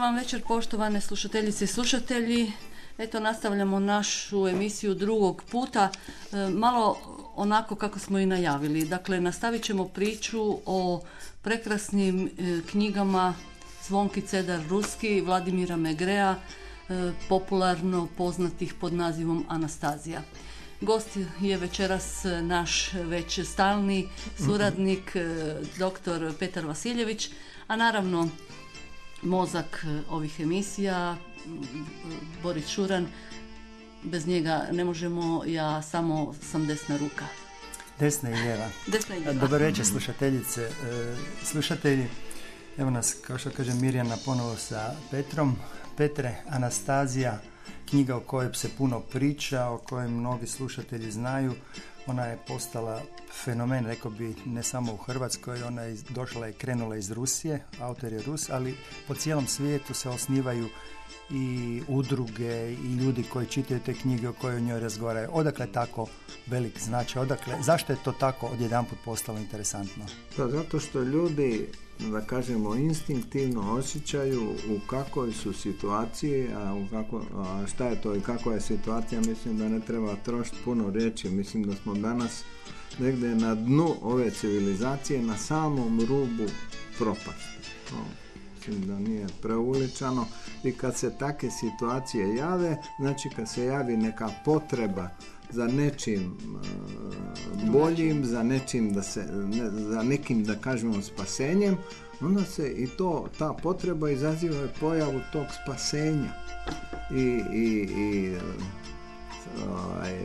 Vam večer poštovane slušateljice i slušatelji. Eto nastavljamo našu emisiju drugog puta. E, malo onako kako smo i najavili. Dakle, nastavit ćemo priču o prekrasnim e, knjigama Zvonki Cedar Ruski, Vladimira Megrea, e, popularno poznatih pod nazivom Anastazija. Gost je večeras naš već stalni suradnik, dr. Petar Vasiljević, a naravno mozak ovih emisija, Boris Šuran, bez njega ne možemo, ja samo sam desna ruka. Desna i lijeva. Desna i lijeva. Dobro večer slušateljice, e, slušatelji. Evo nas, kao što kažem, Mirjana ponovo sa Petrom. Petre, Anastazija, knjiga o kojoj se puno priča, o kojoj mnogi slušatelji znaju. Ona je postala fenomen, rekao bi, ne samo u Hrvatskoj, ona je došla i krenula iz Rusije, autor je Rus, ali po cijelom svijetu se osnivaju i udruge i ljudi koji čitaju te knjige o kojoj njoj razgovaraju. Odakle tako velik značaj, odakle, zašto je to tako odjedanput postalo interesantno? Pa zato što ljudi, da kažemo, instinktivno osjećaju u kakvoj su situaciji, a, u kako, a šta je to i kakva je situacija, mislim da ne treba trošiti puno riječi, mislim da smo danas negdje na dnu ove civilizacije, na samom rubu propasti. Mislim da nije preuličano. I kad se takve situacije jave, znači kad se javi neka potreba za nečim e, boljim, za nečim da se, za nekim da kažemo spasenjem, onda se i to, ta potreba izaziva pojavu tog spasenja. I, i, i ovaj,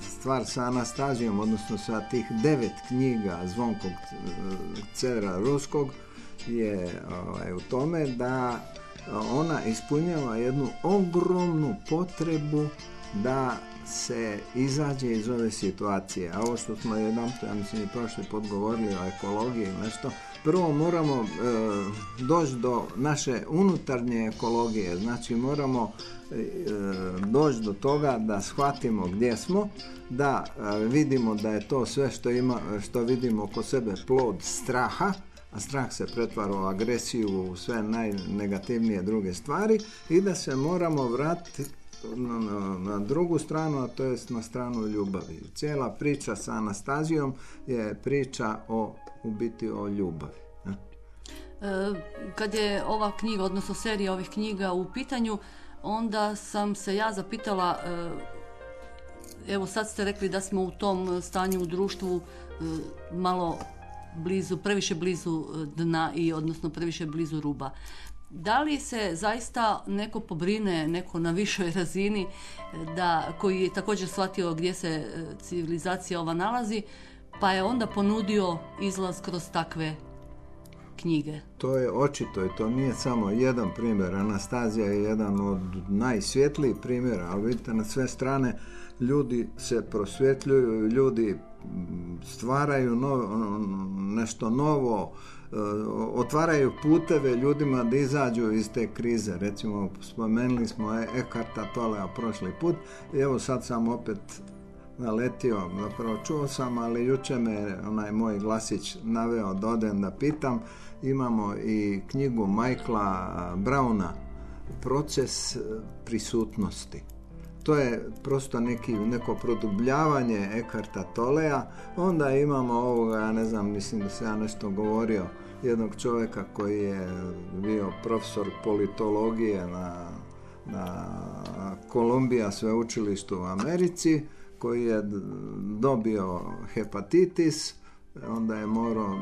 stvar sa Anastazijom, odnosno sa tih devet knjiga Zvonkog Cera Ruskog, je ovaj, u tome da ona ispunjava jednu ogromnu potrebu da se izađe iz ove situacije. A ovo što smo jedan, ja mislim i prošli put govorili o ekologiji i nešto, prvo moramo e, doći do naše unutarnje ekologije, znači moramo e, doći do toga da shvatimo gdje smo, da e, vidimo da je to sve što, ima, što vidimo oko sebe plod straha, a strah se pretvara u agresiju, u sve najnegativnije druge stvari i da se moramo vratiti na, na, drugu stranu, a to je na stranu ljubavi. Cijela priča sa Anastazijom je priča o, u biti o ljubavi. E, kad je ova knjiga, odnosno serija ovih knjiga u pitanju, onda sam se ja zapitala, e, evo sad ste rekli da smo u tom stanju u društvu e, malo blizu, previše blizu e, dna i odnosno previše blizu ruba. Da li se zaista neko pobrine, neko na višoj razini, e, da, koji je također shvatio gdje se e, civilizacija ova nalazi, pa je onda ponudio izlaz kroz takve knjige? To je očito i to nije samo jedan primjer. Anastazija je jedan od najsvjetlijih primjera, ali vidite na sve strane ljudi se prosvjetljuju, ljudi stvaraju nešto novo, e, otvaraju puteve ljudima da izađu iz te krize. Recimo, spomenuli smo Ekarta Tolea prošli put evo sad sam opet naletio, zapravo čuo sam, ali juče me onaj moj glasić naveo da odem da pitam. Imamo i knjigu Michaela Brauna, proces prisutnosti to je prosto neki, neko produbljavanje Ekarta Tolea. Onda imamo ovoga, ja ne znam, mislim da se ja nešto govorio, jednog čovjeka koji je bio profesor politologije na, na Kolumbija sveučilištu u Americi, koji je dobio hepatitis, onda je morao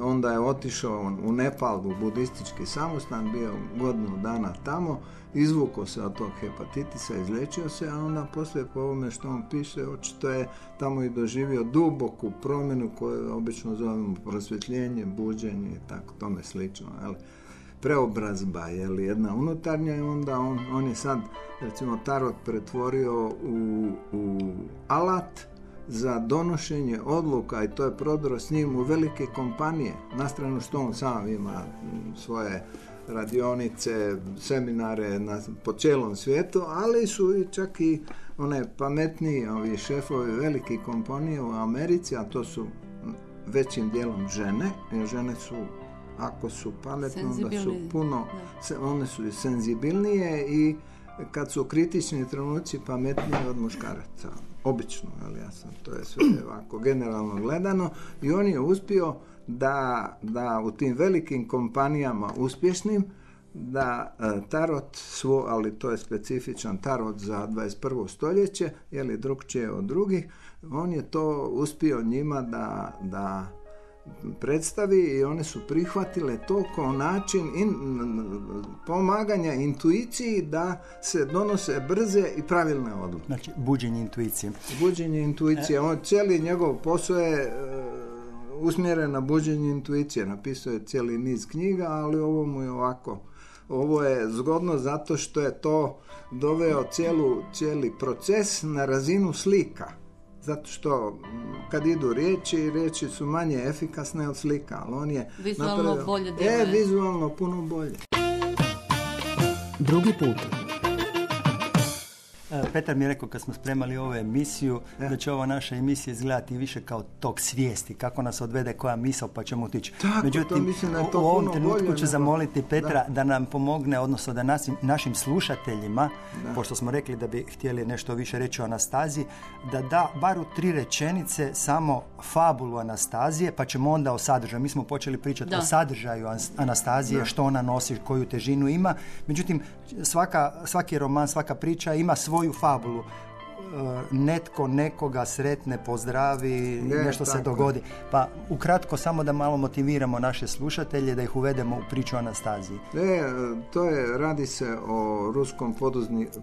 onda je otišao u Nepal u budistički samostan, bio godinu dana tamo, izvukao se od tog hepatitisa, izlečio se, a onda poslije po ovome što on piše, očito je tamo i doživio duboku promjenu koju obično zovemo prosvjetljenje, buđenje i tako tome slično. Ali preobrazba, je li jedna unutarnja i onda on, on je sad recimo tarot pretvorio u, u alat za donošenje odluka i to je prodro s njim u velike kompanije. Na stranu što on sam ima svoje radionice, seminare na, po cijelom svijetu, ali su i čak i one pametniji ovi šefovi velikih kompanije u Americi, a to su većim dijelom žene, jer žene su ako su pametne, onda su puno, one su senzibilnije i kad su kritični trenuci pametnije od muškaraca. Obično, ali ja sam, to je sve ovako generalno gledano i on je uspio da, da u tim velikim kompanijama uspješnim da e, tarot svo, ali to je specifičan tarot za 21. stoljeće, je li drugčije od drugih, on je to uspio njima da, da predstavi i one su prihvatile to kao način in, pomaganja intuiciji da se donose brze i pravilne odluke. Znači, buđenje intuicije. Buđenje intuicije. On, cijeli njegov posao je e, usmjeren na buđenje intuicije. Napisao je cijeli niz knjiga, ali ovo mu je ovako ovo je zgodno zato što je to doveo cijelu, cijeli proces na razinu slika zato što kad idu riječi, riječi su manje efikasne od slika, ali on je vizualno napravio, bolje E, vizualno puno bolje. Drugi put. E, Petar mi je rekao kad smo spremali ovu emisiju da će ova naša emisija izgledati više kao tok svijesti, kako nas odvede koja misao pa ćemo otići. Međutim, u ovom trenutku ću zamoliti Petra da. nam pomogne, odnosno da našim slušateljima, pošto smo rekli da bi htjeli nešto više reći o Anastaziji, da da bar u tri rečenice samo fabulu Anastazije, pa ćemo onda o sadržaju. Mi smo počeli pričati o sadržaju Anastazije, što ona nosi, koju težinu ima. Međutim, svaka, svaki roman, svaka priča ima svoju fabulu e, netko nekoga sretne, pozdravi, nešto se dogodi. Pa ukratko samo da malo motiviramo naše slušatelje, da ih uvedemo u priču Anastaziji. E, to je, radi se o ruskom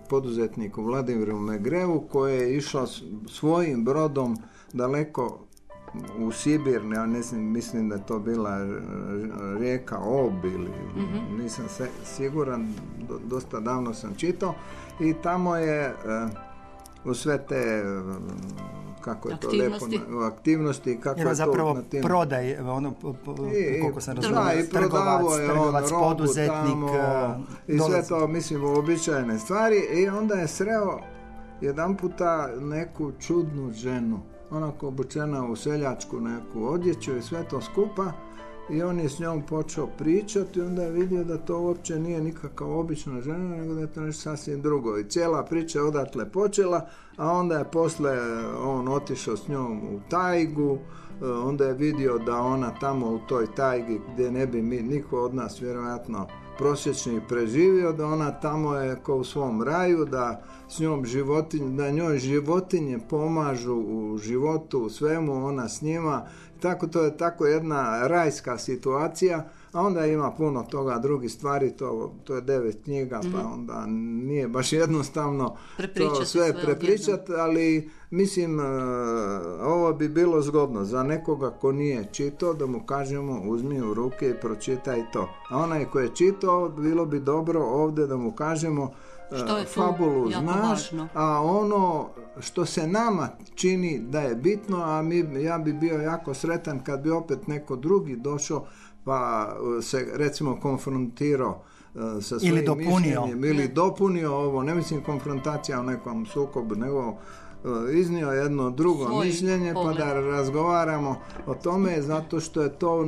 poduzetniku Vladimiru Megrevu koji je išao svojim brodom daleko u Sibir, ja ne mislim da je to bila rijeka Ob ili mhm. nisam se, siguran, dosta davno sam čitao i tamo je e, u sve te e, kako je to aktivnosti. lepo aktivnosti kako je zapravo to tim... prodaj ono koliko sam razumio trgovac, je trgovac, on, poduzetnik tamo, i sve to mislim uobičajene stvari i onda je sreo jedan puta neku čudnu ženu onako obučena u seljačku neku odjeću i sve to skupa i on je s njom počeo pričati i onda je vidio da to uopće nije nikakav obična žena, nego da je to nešto sasvim drugo. I cijela priča je odatle počela, a onda je posle on otišao s njom u tajgu, e, onda je vidio da ona tamo u toj tajgi gdje ne bi mi, niko od nas vjerojatno prosječni preživio, da ona tamo je kao u svom raju, da s njom životinje, da njoj životinje pomažu u životu, u svemu, ona s njima. Tako to je tako jedna rajska situacija, a onda ima puno toga drugih stvari, to, to je devet knjiga, pa mhm. onda nije baš jednostavno to sve, prepričati, ali mislim e, ovo bi bilo zgodno za nekoga ko nije čitao da mu kažemo uzmi u ruke i pročitaj to. A onaj ko je čitao bilo bi dobro ovdje da mu kažemo što je fabulu znaš, a ono što se nama čini da je bitno, a mi, ja bi bio jako sretan kad bi opet neko drugi došao pa se recimo konfrontirao e, sa svojim ili dopunio. ili dopunio ovo, ne mislim konfrontacija u nekom sukobu, nego E, iznio jedno drugo mišljenje pa da razgovaramo o tome zato što je to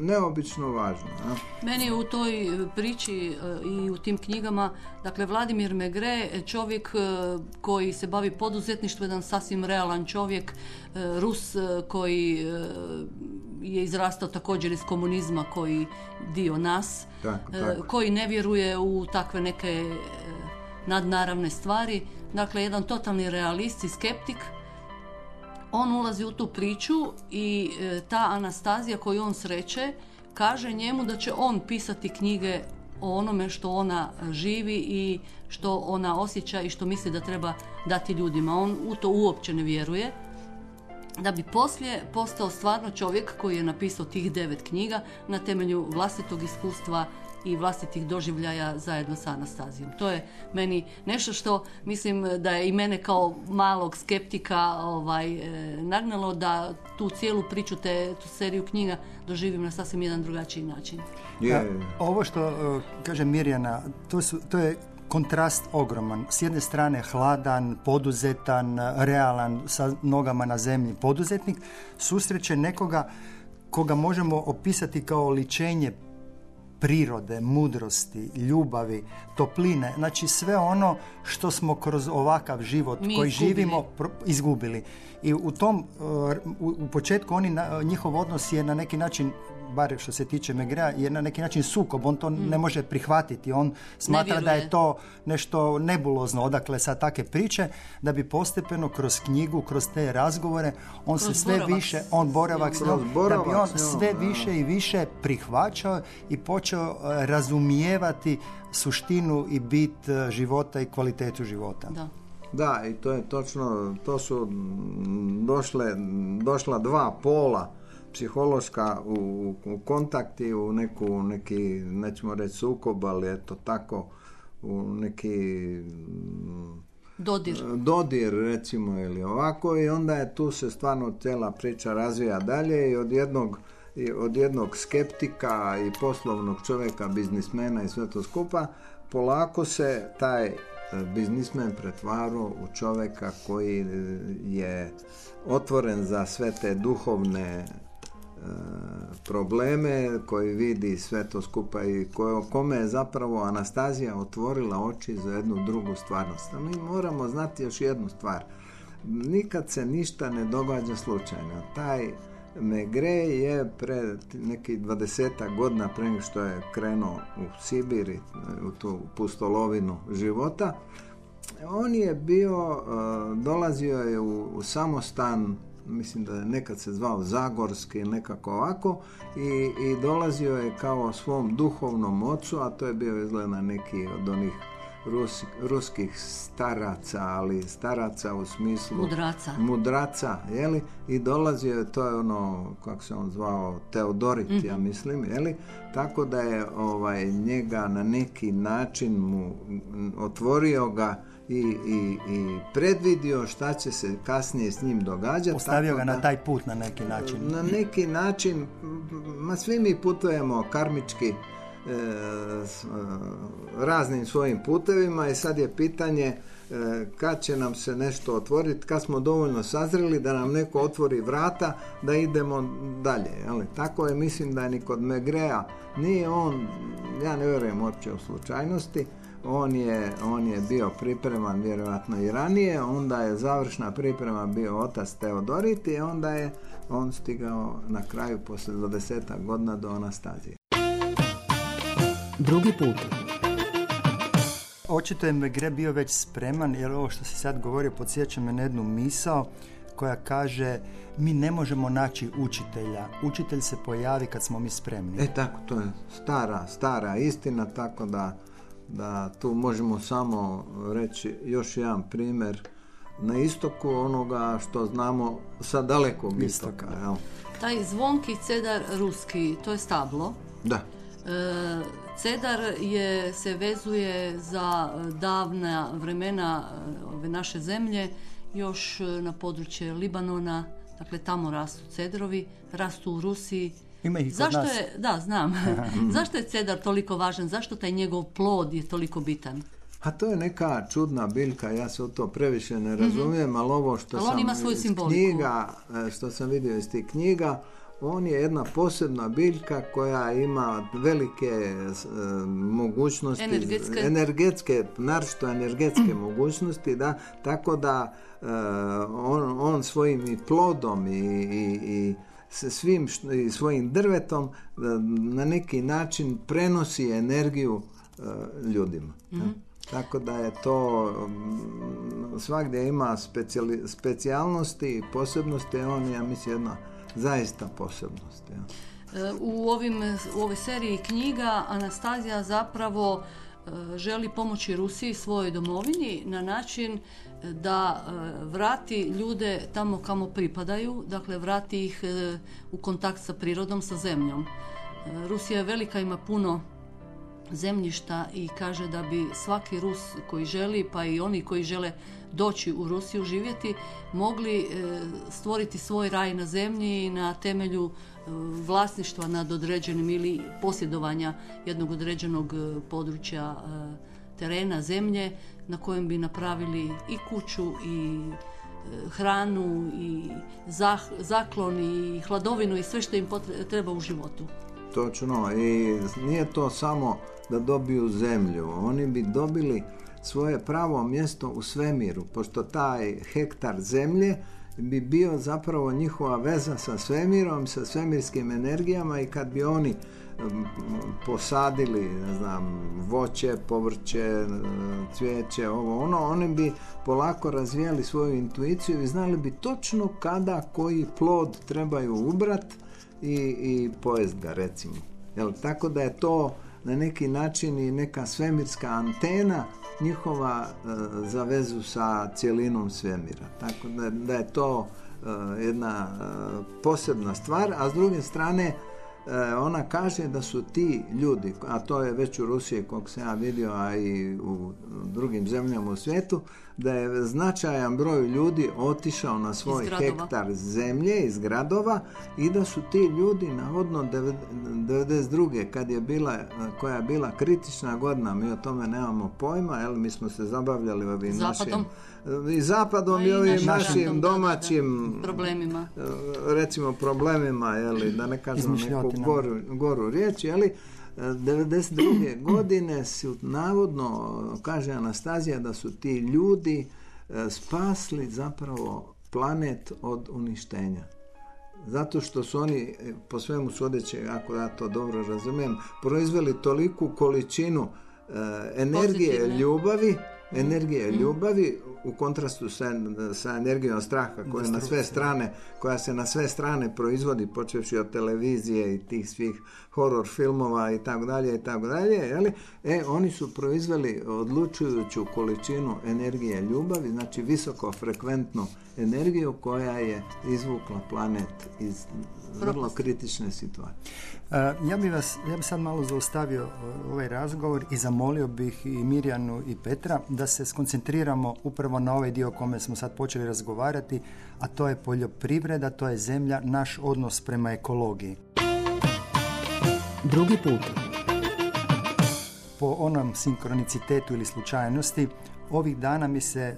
neobično važno. Meni u toj priči i u tim knjigama, dakle Vladimir Megre, čovjek koji se bavi poduzetništvom, jedan sasvim realan čovjek, Rus koji je izrastao također iz komunizma koji dio nas, koji ne vjeruje u takve neke nadnaravne stvari, dakle jedan totalni realist i skeptik. On ulazi u tu priču i e, ta Anastazija koju on sreće kaže njemu da će on pisati knjige o onome što ona živi i što ona osjeća i što misli da treba dati ljudima. On u to uopće ne vjeruje da bi poslije postao stvarno čovjek koji je napisao tih devet knjiga na temelju vlastitog iskustva i vlastitih doživljaja zajedno sa Anastazijom. To je meni nešto što mislim da je i mene kao malog skeptika ovaj, e, nagnalo da tu cijelu priču, te, tu seriju knjiga doživim na sasvim jedan drugačiji način. ovo što e, kaže Mirjana, to, su, to je kontrast ogroman. S jedne strane hladan, poduzetan, realan, sa nogama na zemlji poduzetnik, susreće nekoga koga možemo opisati kao ličenje prirode, mudrosti, ljubavi, topline, znači sve ono što smo kroz ovakav život koji živimo izgubili. I u tom, uh, u, početku oni, njihov odnos je na neki način bar što se tiče Megrea, je na neki način sukob, on to mm. ne može prihvatiti, on smatra da je to nešto nebulozno, odakle sa take priče, da bi postepeno kroz knjigu, kroz te razgovore, on se sve više, on boravak, da bi on sve više i više prihvaćao i počeo e, razumijevati suštinu i bit e, života i kvalitetu života. Da. Da, i to je točno, to su došle, došla dva pola psihološka u, u kontakti, u neku, neki, nećemo reći sukob, ali eto tako, u neki dodir. dodir recimo ili ovako i onda je tu se stvarno cijela priča razvija dalje i od jednog i od jednog skeptika i poslovnog čovjeka, biznismena i sve to skupa, polako se taj e, biznismen pretvarao u čovjeka koji je otvoren za sve te duhovne probleme, koji vidi sve to skupa i kome je zapravo Anastazija otvorila oči za jednu drugu stvarnost. A mi moramo znati još jednu stvar. Nikad se ništa ne događa slučajno. Taj Megre je pre nekih dvadeseta godina pre što je krenuo u Sibiri, u tu pustolovinu života, on je bio, dolazio je u samostan mislim da je nekad se zvao Zagorski nekako ovako i, i dolazio je kao svom duhovnom ocu, a to je bio izgleda neki od onih ruskih staraca, ali staraca u smislu mudraca, mudraca jeli? i dolazio je, to je ono, kako se on zvao, Teodorit, ja mhm. mislim, jeli? tako da je ovaj, njega na neki način mu otvorio ga i, i, i predvidio šta će se kasnije s njim događati. Ostavio ga na taj put na neki način. Na neki način, ma svi mi putujemo karmički e, s, e, raznim svojim putevima i sad je pitanje e, kad će nam se nešto otvoriti, kad smo dovoljno sazreli da nam neko otvori vrata da idemo dalje. Ali tako je, mislim da ni kod Megrea nije on, ja ne vjerujem uopće u slučajnosti, on je, on je bio pripreman vjerojatno i ranije, onda je završna priprema bio otac Teodorit i onda je on stigao na kraju poslije 20 godina do Anastazije. Drugi put. Očito je Megre bio već spreman, jer ovo što si sad govorio podsjeća me na jednu misao koja kaže mi ne možemo naći učitelja. Učitelj se pojavi kad smo mi spremni. E tako, to je stara, stara istina, tako da da tu možemo samo reći još jedan primjer na istoku onoga što znamo sa dalekog istoka. istoka Taj zvonki cedar ruski, to je stablo. Da. E, cedar je, se vezuje za davna vremena e, ove naše zemlje, još na područje Libanona, dakle tamo rastu cedrovi, rastu u Rusiji, ima ih Zašto je, da, znam. Zašto je cedar toliko važan? Zašto taj njegov plod je toliko bitan? A to je neka čudna biljka, ja se u to previše ne mhm. razumijem, ali ovo što ali sam ima svoju iz knjiga, e, što sam vidio iz tih knjiga, on je jedna posebna biljka koja ima velike e, mogućnosti, energetske, energetske naročito energetske mogućnosti, da, tako da e, on, on svojim i plodom i, i, i se svim svojim drvetom na neki način prenosi energiju e, ljudima. Mhm. Tako da je to mm, svakdje ima specijali, specijalnosti i posebnosti, on je, ja mislim, jedna zaista posebnost. Ja. E, u, ovim, u ovoj seriji knjiga Anastazija zapravo e, želi pomoći Rusiji svojoj domovini na način da e, vrati ljude tamo kamo pripadaju, dakle vrati ih u kontakt sa prirodom, sa zemljom. Rusija je velika, ima puno zemljišta i kaže da bi svaki Rus koji želi, pa i oni koji žele doći u Rusiju živjeti, mogli stvoriti svoj raj na zemlji na temelju vlasništva nad određenim ili posjedovanja jednog određenog e, područja terena, zemlje na kojem bi napravili i kuću i hranu i zaklon i hladovinu i sve što im treba u životu. Točno i nije to samo da dobiju zemlju. Oni bi dobili svoje pravo mjesto u svemiru, pošto taj hektar zemlje bi bio zapravo njihova veza sa svemirom, sa svemirskim energijama i kad bi oni posadili, ne znam, voće, povrće, cvijeće, ovo ono, oni bi polako razvijali svoju intuiciju i znali bi točno kada koji plod trebaju ubrat i, i pojest ga, recimo. Jel, tako da je to na neki način i neka svemirska antena njihova e, za vezu sa cijelinom svemira. Tako da, da je to e, jedna e, posebna stvar, a s druge strane ona kaže da su ti ljudi, a to je već u Rusiji koliko sam ja vidio, a i u drugim zemljama u svijetu, da je značajan broj ljudi otišao na svoj hektar zemlje iz gradova i da su ti ljudi navodno 92. kad je bila, koja je bila kritična godina, mi o tome nemamo pojma, jel, mi smo se zabavljali ovim Zapadom. našim i zapadom i, ovim našim domaćim problemima. Recimo problemima, jeli, da ne kažemo neku goru, goru riječ, jeli, 92. godine su navodno, kaže Anastazija, da su ti ljudi e, spasli zapravo planet od uništenja. Zato što su oni, e, po svemu sudeći, ako ja to dobro razumijem, proizveli toliku količinu e, energije ljubavi, energije mm. ljubavi u kontrastu sa, sa energijom straha koja na sve strane, koja se na sve strane proizvodi počevši od televizije i tih svih horror filmova i tako dalje i tako dalje, E, oni su proizveli odlučujuću količinu energije ljubavi, znači visoko frekventnu energiju koja je izvukla planet iz vrlo kritične situacije. Ja bih vas, ja bih sad malo zaustavio ovaj razgovor i zamolio bih i Mirjanu i Petra da se skoncentriramo upravo na ovaj dio o kome smo sad počeli razgovarati, a to je poljoprivreda, to je zemlja, naš odnos prema ekologiji. Drugi put. Po onom sinkronicitetu ili slučajnosti, ovih dana mi se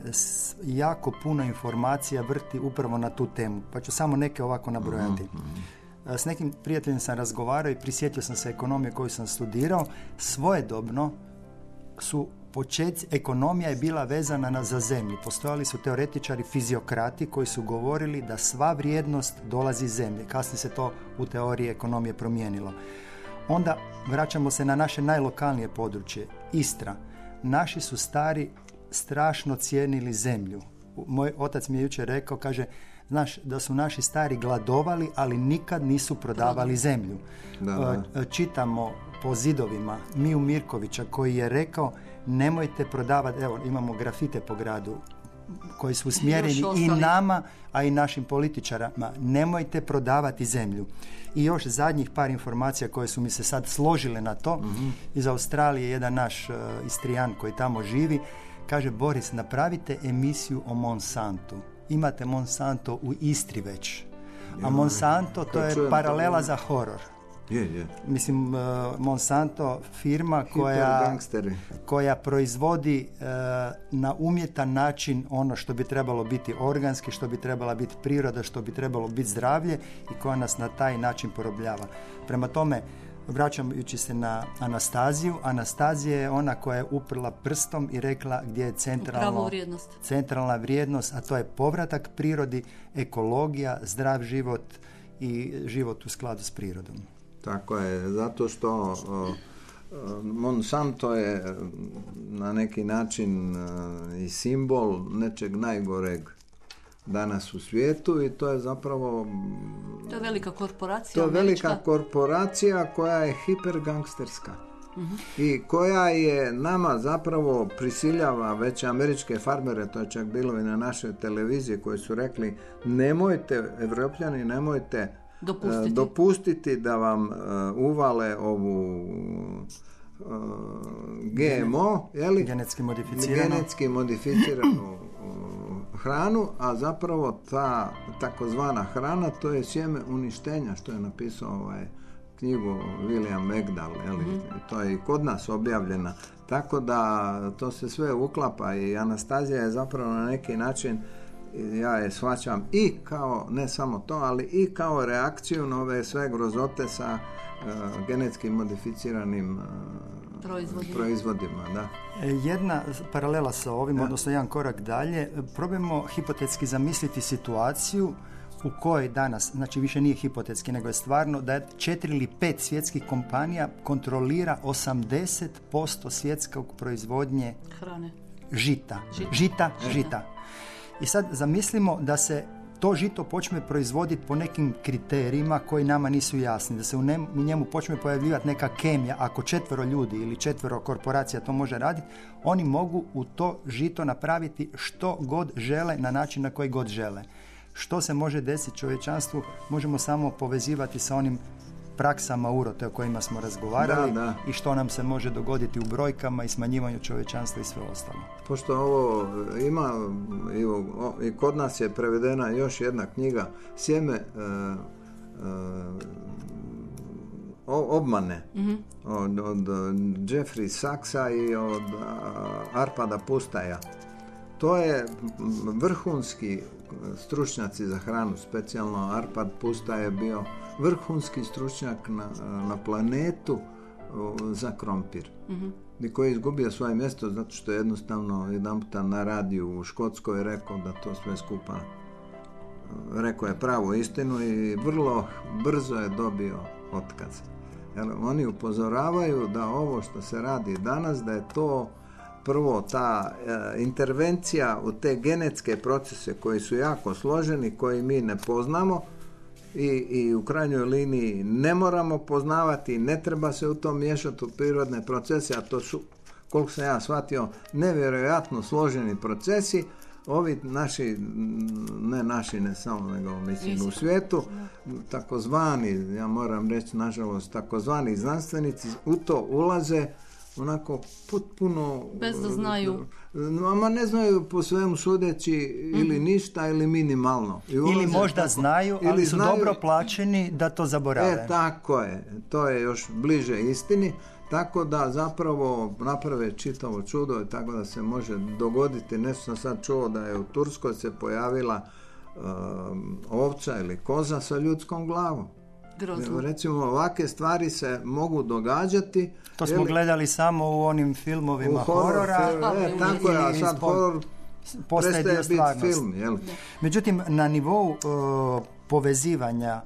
jako puno informacija vrti upravo na tu temu, pa ću samo neke ovako nabrojati. Mhm. S nekim prijateljem sam razgovarao i prisjetio sam se ekonomije koju sam studirao. Svojedobno su počeci, ekonomija je bila vezana na za zemlju. Postojali su teoretičari, fiziokrati koji su govorili da sva vrijednost dolazi iz zemlje. Kasnije se to u teoriji ekonomije promijenilo. Onda vraćamo se na naše najlokalnije područje, Istra. Naši su stari strašno cijenili zemlju. Moj otac mi je jučer rekao, kaže, znaš, da su naši stari gladovali, ali nikad nisu prodavali zemlju. Da, e, Čitamo po zidovima Miju Mirkovića koji je rekao nemojte prodavati, evo imamo grafite po gradu koji su usmjereni i nama, a i našim političarama, nemojte prodavati zemlju. I još zadnjih par informacija koje su mi se sad složile na to, mm iz Australije jedan naš uh, Istrijan koji tamo živi, kaže Boris, napravite emisiju o Monsantu. Imate Monsanto u Istri već. A Monsanto to je paralela za horor. Je, je. Mislim, uh, Monsanto firma koja, koja proizvodi uh, na umjetan način ono što bi trebalo biti organski, što bi trebala biti priroda, što bi trebalo biti zdravlje i koja nas na taj način porobljava. Prema tome, vraćajući se na Anastaziju, Anastazija je ona koja je uprla prstom i rekla gdje je centralno, vrijednost. centralna vrijednost, a to je povratak prirodi, ekologija, zdrav život i život u skladu s prirodom. Tako je, zato što Monsanto je na neki način i simbol nečeg najgoreg danas u svijetu i to je zapravo... To je velika korporacija. To je velika korporacija koja je hipergangsterska. I koja je nama zapravo prisiljava već američke farmere, to je čak bilo i na našoj televiziji koji su rekli nemojte, evropljani nemojte e, dopustiti, dopustiti da vam e, uvale ovu uh, GMO, jeli? Genetski modificiranu. Genetski modificiranu hranu, a zapravo ta takozvana hrana to je sjeme uništenja što je napisao ovaj knjigu William Megdal, jel? Mm to je i kod nas objavljena. Tako da to se sve uklapa i Anastazija je zapravo na neki način ja je shvaćam i kao, ne samo to, ali i kao reakciju na ove sve grozote sa uh, genetski modificiranim uh, proizvodima. proizvodima da. E, jedna paralela sa ovim, odnosno jedan korak dalje, probajmo hipotetski zamisliti situaciju u kojoj danas, znači više nije hipotetski, nego je stvarno da četiri ili pet svjetskih kompanija kontrolira 80% svjetskog proizvodnje hrane. Žita. Žita, žita. žita. I sad zamislimo da se to žito počne proizvoditi po nekim kriterijima koji nama nisu jasni, da se u, njemu počne pojavljivati neka kemija, ako četvero ljudi ili četvero korporacija to može raditi, oni mogu u to žito napraviti što god žele na način na koji god žele. Što se može desiti čovječanstvu možemo samo povezivati sa onim praksama urote o kojima smo razgovarali i što nam se može dogoditi u brojkama i smanjivanju čovječanstva i sve ostalo. Pošto ovo ima, i kod nas je prevedena još jedna knjiga, Sjeme e, e, obmane mhm. od, od Jeffrey Saxa i od Arpada Pustaja. To je vrhunski stručnjaci za hranu, specijalno Arpad Pusta je bio vrhunski stručnjak na, na planetu za krompir. mm I koji je izgubio svoje mjesto zato što je jednostavno jedan puta na radiju u Škotskoj rekao da to sve skupa rekao je pravu istinu i vrlo brzo je dobio otkaz. Jer oni upozoravaju da ovo što se radi danas, da je to prvo ta e, intervencija u te genetske procese koji su jako složeni, koji mi ne poznamo i, i u krajnjoj liniji ne moramo poznavati, ne treba se u to miješati u prirodne procese, a to su, koliko sam ja shvatio, nevjerojatno složeni procesi, ovi naši, ne naši, ne samo, nego mislim u svijetu, takozvani, ja moram reći nažalost, takozvani znanstvenici u to ulaze onako potpuno... Bez da znaju. Ama ne znaju po svemu sudeći ili mhm. ništa ili minimalno. I ili možda znaju, ali ili su dobro plaćeni da to zaborave. E, tako je. To je još bliže istini. Tako da zapravo naprave čitavo čudo i tako da se može dogoditi. Nešto sam sad čuo da je u Turskoj se pojavila um, ovca ili koza sa ljudskom glavom. Grozno. Recimo ovake stvari se mogu događati. To smo gledali samo u onim filmovima u horora. e, tako je, a sad horor postaje dio stvarnosti. Film, jel? Međutim, na nivou uh, povezivanja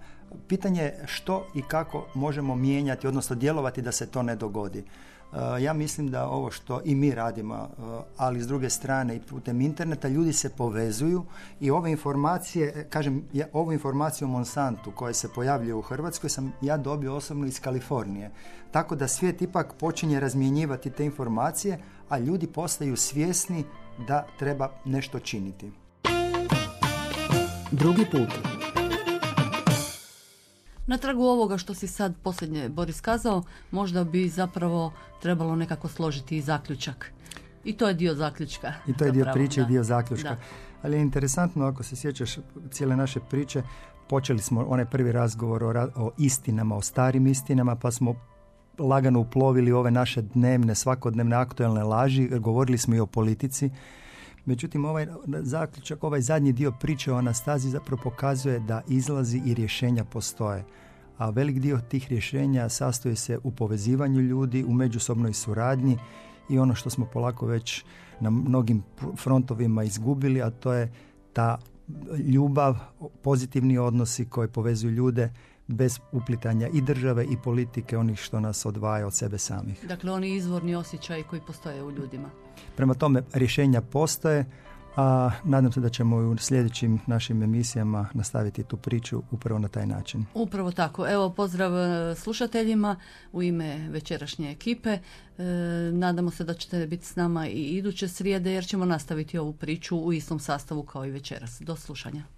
pitanje što i kako možemo mijenjati, odnosno djelovati da se to ne dogodi. Eh, ja mislim da ovo što i mi radimo, eh, ali s druge strane i putem interneta, ljudi se povezuju i ove informacije, eh, kažem, ja, ovu informaciju o Monsantu koja se pojavljuje u Hrvatskoj sam ja dobio osobno iz Kalifornije. Tako da svijet ipak počinje razmjenjivati te informacije, a ljudi postaju svjesni da treba nešto činiti. Drugi put. Na tragu ovoga što si sad posljednje Boris kazao, možda bi zapravo trebalo nekako složiti i zaključak. I to je dio zaključka. I to je dio priče i dio zaključka. Ali je interesantno ako se sjećaš cijele naše priče, počeli smo onaj prvi razgovor o, o istinama, o starim istinama, pa smo lagano uplovili ove naše dnevne, svakodnevne aktualne laži, govorili smo i o politici. Međutim, ovaj zaključak, ovaj zadnji dio priče o Anastazi zapravo pokazuje da izlazi i rješenja postoje. A velik dio tih rješenja sastoji se u povezivanju ljudi, u međusobnoj suradnji i ono što smo polako već na mnogim frontovima izgubili, a to je ta ljubav, pozitivni odnosi koji povezuju ljude bez uplitanja i države i politike onih što nas odvaja od sebe samih. Dakle, oni izvorni osjećaji koji postoje u ljudima. Prema tome, rješenja postoje, a nadam se da ćemo u sljedećim našim emisijama nastaviti tu priču upravo na taj način. Upravo tako. Evo pozdrav e, slušateljima u ime večerašnje ekipe. E, nadamo se da ćete biti s nama i iduće srijede jer ćemo nastaviti ovu priču u istom sastavu kao i večeras. Do slušanja.